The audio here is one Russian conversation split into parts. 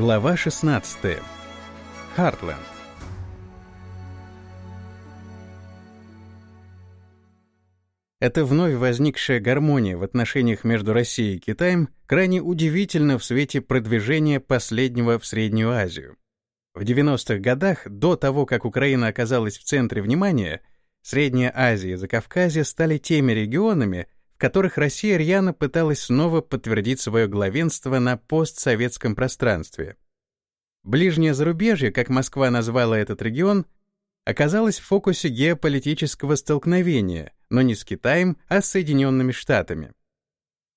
Глава 16. Хартленд. Эта вновь возникшая гармония в отношениях между Россией и Китаем крайне удивительна в свете продвижения последнего в Среднюю Азию. В 90-х годах, до того, как Украина оказалась в центре внимания, Средняя Азия и Закавказье стали теми регионами, которых Россия рьяно пыталась снова подтвердить свое главенство на постсоветском пространстве. Ближнее зарубежье, как Москва назвала этот регион, оказалось в фокусе геополитического столкновения, но не с Китаем, а с Соединенными Штатами.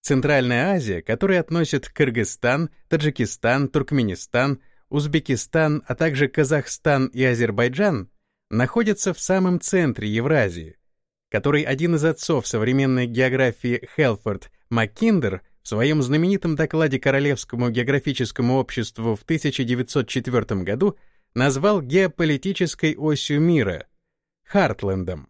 Центральная Азия, которая относит Кыргызстан, Таджикистан, Туркменистан, Узбекистан, а также Казахстан и Азербайджан, находится в самом центре Евразии, который один из отцов современной географии Хелфорд Маккиндер в своем знаменитом докладе Королевскому географическому обществу в 1904 году назвал геополитической осью мира — Хартлендом.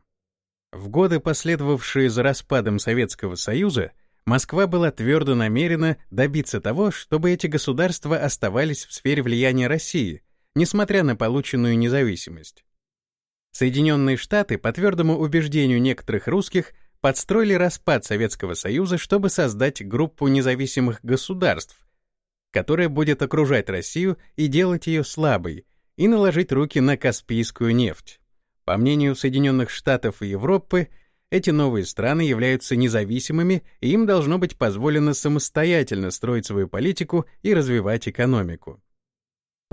В годы, последовавшие за распадом Советского Союза, Москва была твердо намерена добиться того, чтобы эти государства оставались в сфере влияния России, несмотря на полученную независимость. Соединенные Штаты, по твердому убеждению некоторых русских, подстроили распад Советского Союза, чтобы создать группу независимых государств, которая будет окружать Россию и делать ее слабой, и наложить руки на Каспийскую нефть. По мнению Соединенных Штатов и Европы, эти новые страны являются независимыми, и им должно быть позволено самостоятельно строить свою политику и развивать экономику.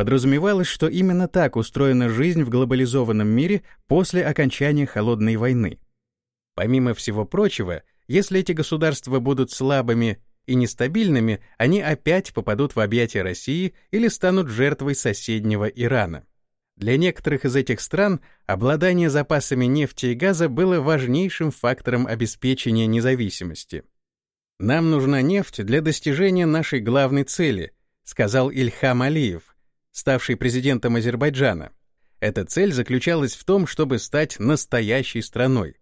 Подразумевалось, что именно так устроена жизнь в глобализованном мире после окончания Холодной войны. Помимо всего прочего, если эти государства будут слабыми и нестабильными, они опять попадут в объятия России или станут жертвой соседнего Ирана. Для некоторых из этих стран обладание запасами нефти и газа было важнейшим фактором обеспечения независимости. «Нам нужна нефть для достижения нашей главной цели», сказал Ильхам Алиев, ставший президентом Азербайджана. Эта цель заключалась в том, чтобы стать настоящей страной.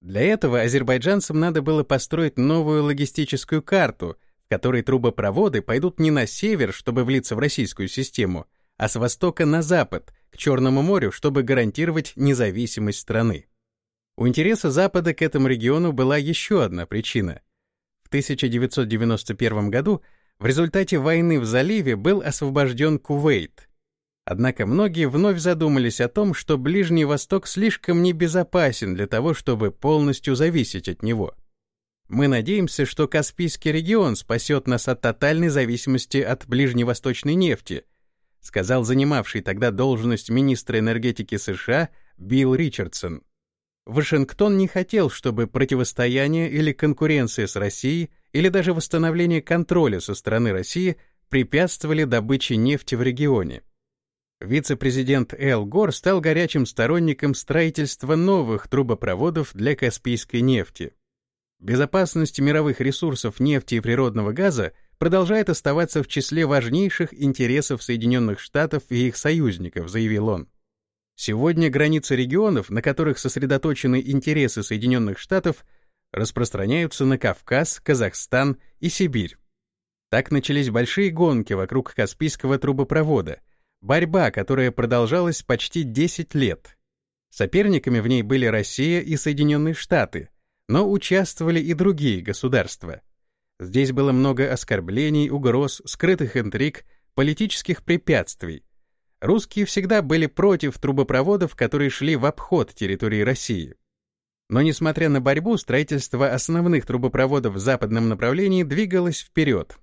Для этого азербайджанцам надо было построить новую логистическую карту, в которой трубопроводы пойдут не на север, чтобы влиться в российскую систему, а с востока на запад, к Черному морю, чтобы гарантировать независимость страны. У интереса Запада к этому региону была еще одна причина. В 1991 году в результате войны в заливе был освобожден Кувейт. Однако многие вновь задумались о том, что Ближний Восток слишком небезопасен для того, чтобы полностью зависеть от него. Мы надеемся, что Каспийский регион спасет нас от тотальной зависимости от ближневосточной нефти, сказал занимавший тогда должность министра энергетики США Билл Ричардсон. Вашингтон не хотел, чтобы противостояние или конкуренция с Россией или даже восстановление контроля со стороны России препятствовали добыче нефти в регионе. Вице-президент Эл Гор стал горячим сторонником строительства новых трубопроводов для Каспийской нефти. Безопасность мировых ресурсов нефти и природного газа продолжает оставаться в числе важнейших интересов Соединенных Штатов и их союзников, заявил он. Сегодня границы регионов, на которых сосредоточены интересы Соединенных Штатов, распространяются на Кавказ, Казахстан и Сибирь. Так начались большие гонки вокруг Каспийского трубопровода, борьба, которая продолжалась почти 10 лет. Соперниками в ней были Россия и Соединенные Штаты, но участвовали и другие государства. Здесь было много оскорблений, угроз, скрытых интриг, политических препятствий, Русские всегда были против трубопроводов, которые шли в обход территории России. Но несмотря на борьбу, строительство основных трубопроводов в западном направлении двигалось вперед.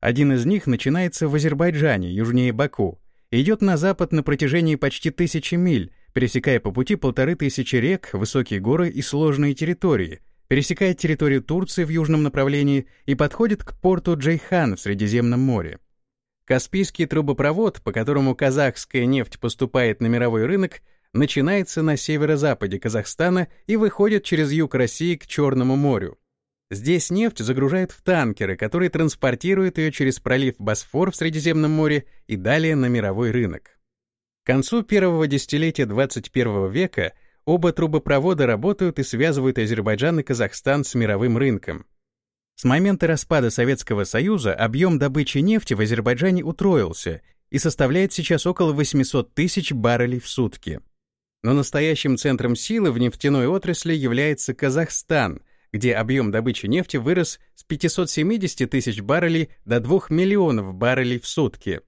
Один из них начинается в Азербайджане, южнее Баку, и идет на запад на протяжении почти тысячи миль, пересекая по пути полторы тысячи рек, высокие горы и сложные территории, пересекает территорию Турции в южном направлении и подходит к порту Джейхан в Средиземном море. Каспийский трубопровод, по которому казахская нефть поступает на мировой рынок, начинается на северо-западе Казахстана и выходит через юг России к Черному морю. Здесь нефть загружают в танкеры, которые транспортируют ее через пролив Босфор в Средиземном море и далее на мировой рынок. К концу первого десятилетия 21 века оба трубопровода работают и связывают Азербайджан и Казахстан с мировым рынком. С момента распада Советского Союза объем добычи нефти в Азербайджане утроился и составляет сейчас около 800 тысяч баррелей в сутки. Но настоящим центром силы в нефтяной отрасли является Казахстан, где объем добычи нефти вырос с 570 тысяч баррелей до 2 миллионов баррелей в сутки.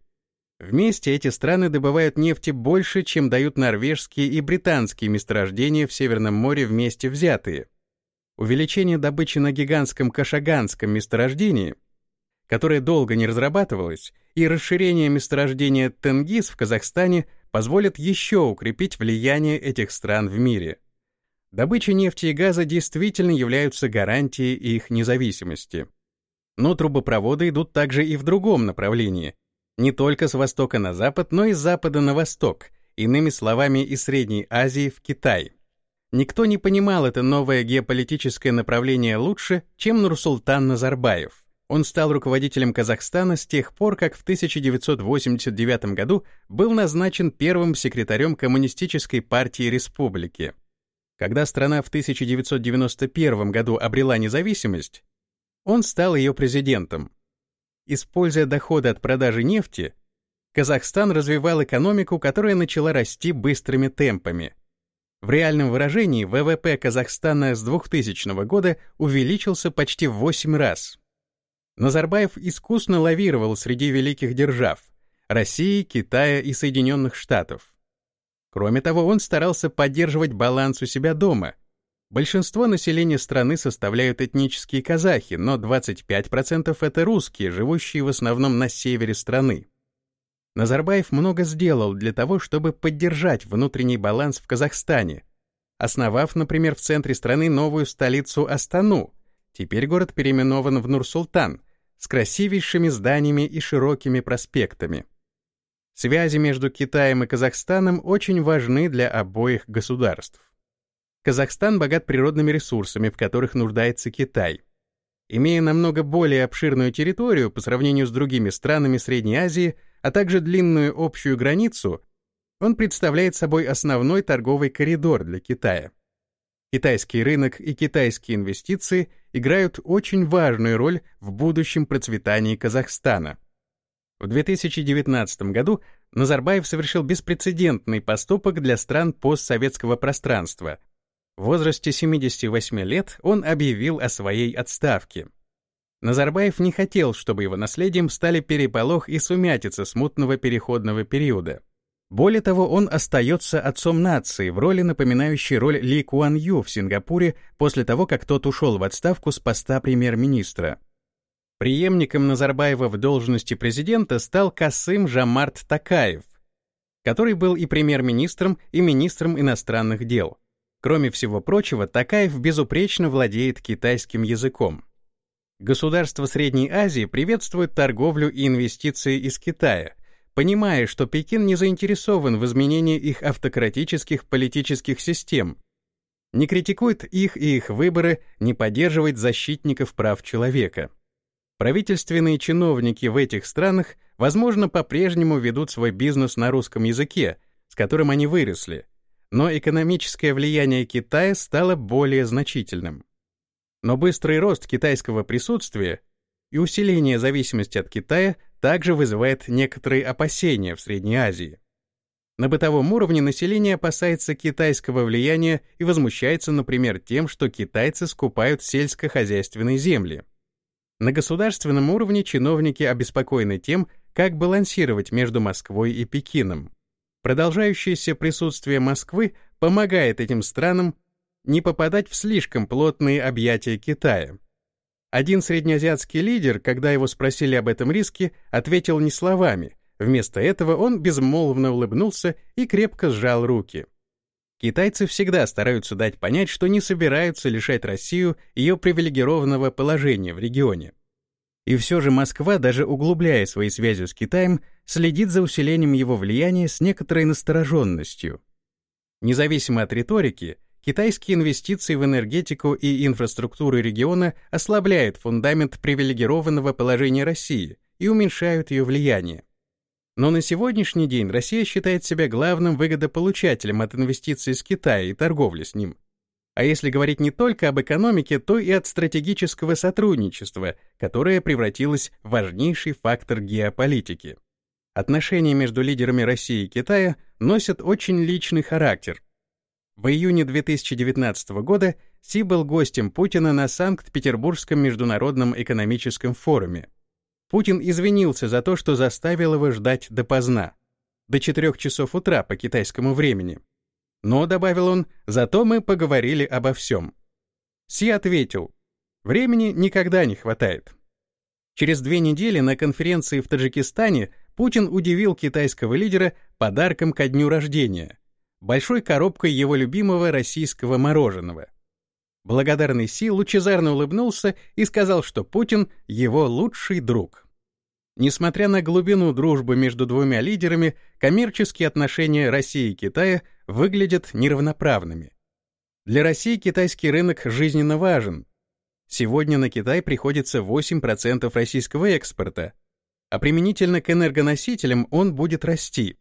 Вместе эти страны добывают нефти больше, чем дают норвежские и британские месторождения в Северном море вместе взятые. Увеличение добычи на гигантском Кашаганском месторождении, которое долго не разрабатывалось, и расширение месторождения Тенгиз в Казахстане позволят еще укрепить влияние этих стран в мире. Добыча нефти и газа действительно являются гарантией их независимости. Но трубопроводы идут также и в другом направлении — не только с востока на запад, но и с запада на восток, иными словами, из Средней Азии в Китай. Никто не понимал это новое геополитическое направление лучше, чем Нурсултан Назарбаев. Он стал руководителем Казахстана с тех пор, как в 1989 году был назначен первым секретарем Коммунистической партии республики. Когда страна в 1991 году обрела независимость, он стал ее президентом. Используя доходы от продажи нефти, Казахстан развивал экономику, которая начала расти быстрыми темпами. В реальном выражении ВВП Казахстана с 2000 года увеличился почти в 8 раз. Назарбаев искусно лавировал среди великих держав — России, Китая и Соединенных Штатов. Кроме того, он старался поддерживать баланс у себя дома — Большинство населения страны составляют этнические казахи, но 25% это русские, живущие в основном на севере страны. Назарбаев много сделал для того, чтобы поддержать внутренний баланс в Казахстане, основав, например, в центре страны новую столицу Астану. Теперь город переименован в Нур-Султан, с красивейшими зданиями и широкими проспектами. Связи между Китаем и Казахстаном очень важны для обоих государств. Казахстан богат природными ресурсами, в которых нуждается Китай. Имея намного более обширную территорию по сравнению с другими странами Средней Азии, а также длинную общую границу, он представляет собой основной торговый коридор для Китая. Китайский рынок и китайские инвестиции играют очень важную роль в будущем процветании Казахстана. В 2019 году Назарбаев совершил беспрецедентный поступок для стран постсоветского пространства, в возрасте 78 лет он объявил о своей отставке. Назарбаев не хотел, чтобы его наследием стали переполох и сумятица смутного переходного периода. Более того, он остается отцом нации в роли, напоминающей роль Ли Куан Ю в Сингапуре после того, как тот ушел в отставку с поста премьер-министра. Преемником Назарбаева в должности президента стал Касым Жамарт Такаев, который был и премьер-министром, и министром иностранных дел. Кроме всего прочего, Такаев безупречно владеет китайским языком. Государства Средней Азии приветствуют торговлю и инвестиции из Китая, понимая, что Пекин не заинтересован в изменении их автократических политических систем, не критикует их и их выборы, не поддерживает защитников прав человека. Правительственные чиновники в этих странах, возможно, по-прежнему ведут свой бизнес на русском языке, с которым они выросли, но экономическое влияние Китая стало более значительным. Но быстрый рост китайского присутствия и усиление зависимости от Китая также вызывает некоторые опасения в Средней Азии. На бытовом уровне население опасается китайского влияния и возмущается, например, тем, что китайцы скупают сельскохозяйственные земли. На государственном уровне чиновники обеспокоены тем, как балансировать между Москвой и Пекином. Продолжающееся присутствие Москвы помогает этим странам не попадать в слишком плотные объятия Китая. Один среднеазиатский лидер, когда его спросили об этом риске, ответил не словами. Вместо этого он безмолвно улыбнулся и крепко сжал руки. Китайцы всегда стараются дать понять, что не собираются лишать Россию ее привилегированного положения в регионе. И все же Москва, даже углубляя свои связи с Китаем, следит за усилением его влияния с некоторой настороженностью. Независимо от риторики, китайские инвестиции в энергетику и инфраструктуру региона ослабляют фундамент привилегированного положения России и уменьшают ее влияние. Но на сегодняшний день Россия считает себя главным выгодополучателем от инвестиций из Китая и торговли с ним. а если говорить не только об экономике, то и от стратегического сотрудничества, которое превратилось в важнейший фактор геополитики. Отношения между лидерами России и Китая носят очень личный характер. В июне 2019 года Си был гостем Путина на Санкт-Петербургском международном экономическом форуме. Путин извинился за то, что заставил его ждать допоздна, до 4 часов утра по китайскому времени. Но, добавил он, зато мы поговорили обо всем. Си ответил, времени никогда не хватает. Через две недели на конференции в Таджикистане Путин удивил китайского лидера подарком ко дню рождения — большой коробкой его любимого российского мороженого. Благодарный Си лучезарно улыбнулся и сказал, что Путин — его лучший друг. Несмотря на глубину дружбы между двумя лидерами, коммерческие отношения России и Китая выглядят неравноправными. Для России китайский рынок жизненно важен. Сегодня на Китай приходится 8% российского экспорта, а применительно к энергоносителям он будет расти.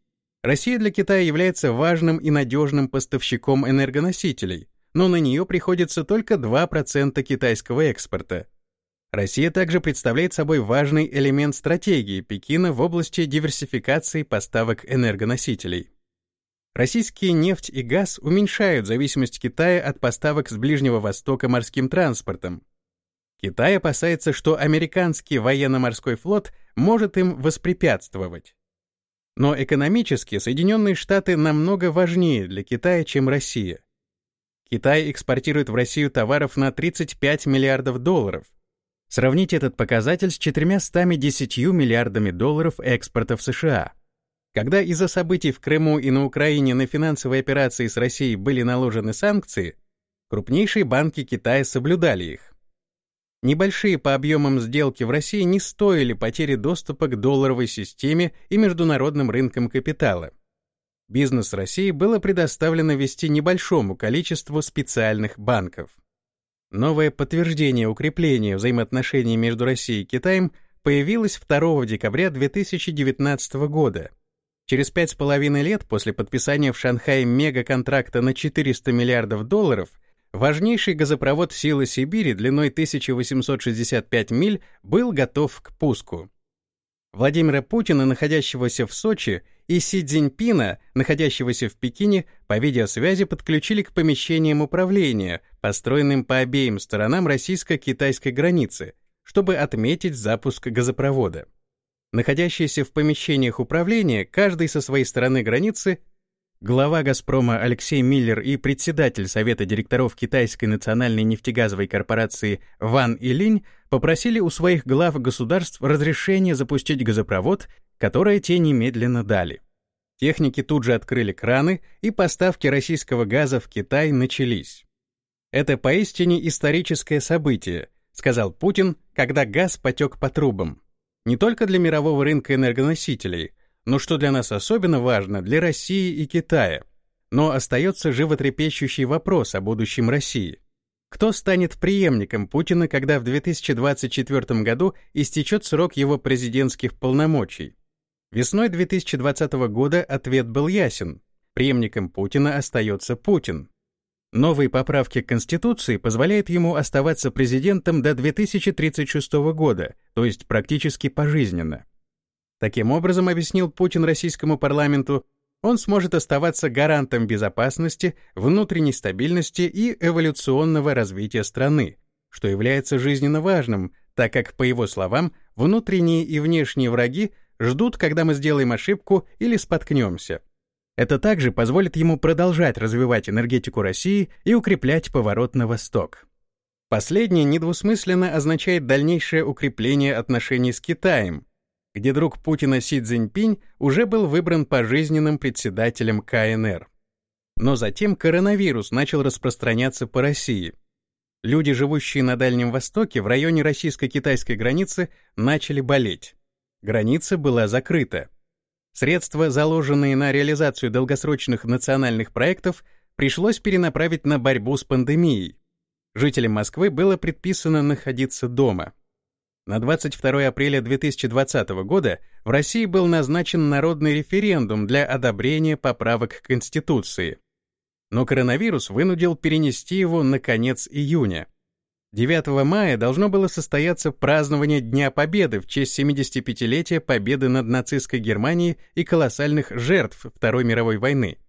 Россия для Китая является важным и надежным поставщиком энергоносителей, но на нее приходится только 2% китайского экспорта. Россия также представляет собой важный элемент стратегии Пекина в области диверсификации поставок энергоносителей. Российские нефть и газ уменьшают зависимость Китая от поставок с Ближнего Востока морским транспортом. Китай опасается, что американский военно-морской флот может им воспрепятствовать. Но экономически Соединенные Штаты намного важнее для Китая, чем Россия. Китай экспортирует в Россию товаров на 35 миллиардов долларов, Сравните этот показатель с 410 миллиардами долларов экспорта в США. Когда из-за событий в Крыму и на Украине на финансовые операции с Россией были наложены санкции, крупнейшие банки Китая соблюдали их. Небольшие по объемам сделки в России не стоили потери доступа к долларовой системе и международным рынкам капитала. Бизнес России было предоставлено вести небольшому количеству специальных банков. Новое подтверждение укрепления взаимоотношений между Россией и Китаем появилось 2 декабря 2019 года. Через пять с половиной лет после подписания в Шанхае мегаконтракта на 400 миллиардов долларов важнейший газопровод «Силы Сибири» длиной 1865 миль был готов к пуску. Владимира Путина, находящегося в Сочи, и Си Цзиньпина, находящегося в Пекине, по видеосвязи подключили к помещениям управления, построенным по обеим сторонам российско-китайской границы, чтобы отметить запуск газопровода. Находящиеся в помещениях управления, каждый со своей стороны границы, глава «Газпрома» Алексей Миллер и председатель Совета директоров Китайской национальной нефтегазовой корпорации Ван Илинь попросили у своих глав государств разрешение запустить газопровод которое те немедленно дали. Техники тут же открыли краны, и поставки российского газа в Китай начались. «Это поистине историческое событие», сказал Путин, когда газ потек по трубам. Не только для мирового рынка энергоносителей, но что для нас особенно важно, для России и Китая. Но остается животрепещущий вопрос о будущем России. Кто станет преемником Путина, когда в 2024 году истечет срок его президентских полномочий? Весной 2020 года ответ был ясен. Преемником Путина остается Путин. Новые поправки к Конституции позволяют ему оставаться президентом до 2036 года, то есть практически пожизненно. Таким образом, объяснил Путин российскому парламенту, он сможет оставаться гарантом безопасности, внутренней стабильности и эволюционного развития страны, что является жизненно важным, так как, по его словам, внутренние и внешние враги ждут, когда мы сделаем ошибку или споткнемся. Это также позволит ему продолжать развивать энергетику России и укреплять поворот на восток. Последнее недвусмысленно означает дальнейшее укрепление отношений с Китаем, где друг Путина Си Цзиньпинь уже был выбран пожизненным председателем КНР. Но затем коронавирус начал распространяться по России. Люди, живущие на Дальнем Востоке, в районе российско-китайской границы, начали болеть. Граница была закрыта. Средства, заложенные на реализацию долгосрочных национальных проектов, пришлось перенаправить на борьбу с пандемией. Жителям Москвы было предписано находиться дома. На 22 апреля 2020 года в России был назначен народный референдум для одобрения поправок к Конституции. но коронавирус вынудил перенести его на конец июня. 9 мая должно было состояться празднование Дня Победы в честь 75-летия победы над нацистской Германией и колоссальных жертв Второй мировой войны.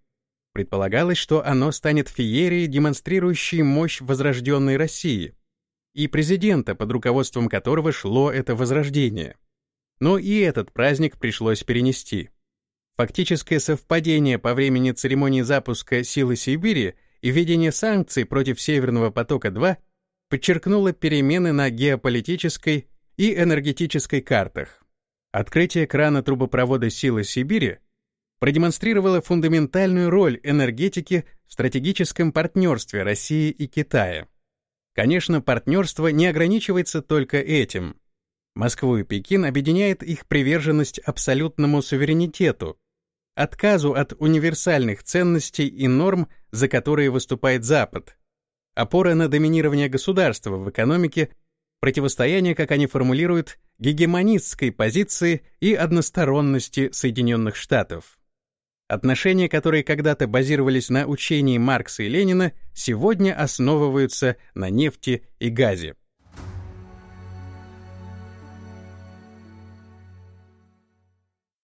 Предполагалось, что оно станет феерией, демонстрирующей мощь возрожденной России, и президента, под руководством которого шло это возрождение. Но и этот праздник пришлось перенести. Фактическое совпадение по времени церемонии запуска «Силы Сибири» и введения санкций против Северного потока-2 подчеркнуло перемены на геополитической и энергетической картах. Открытие крана трубопровода «Силы Сибири» продемонстрировало фундаментальную роль энергетики в стратегическом партнерстве России и Китая. Конечно, партнерство не ограничивается только этим. Москву и Пекин объединяет их приверженность абсолютному суверенитету, отказу от универсальных ценностей и норм, за которые выступает Запад, опора на доминирование государства в экономике, противостояние, как они формулируют, гегемонистской позиции и односторонности Соединенных Штатов. Отношения, которые когда-то базировались на учении Маркса и Ленина, сегодня основываются на нефти и газе.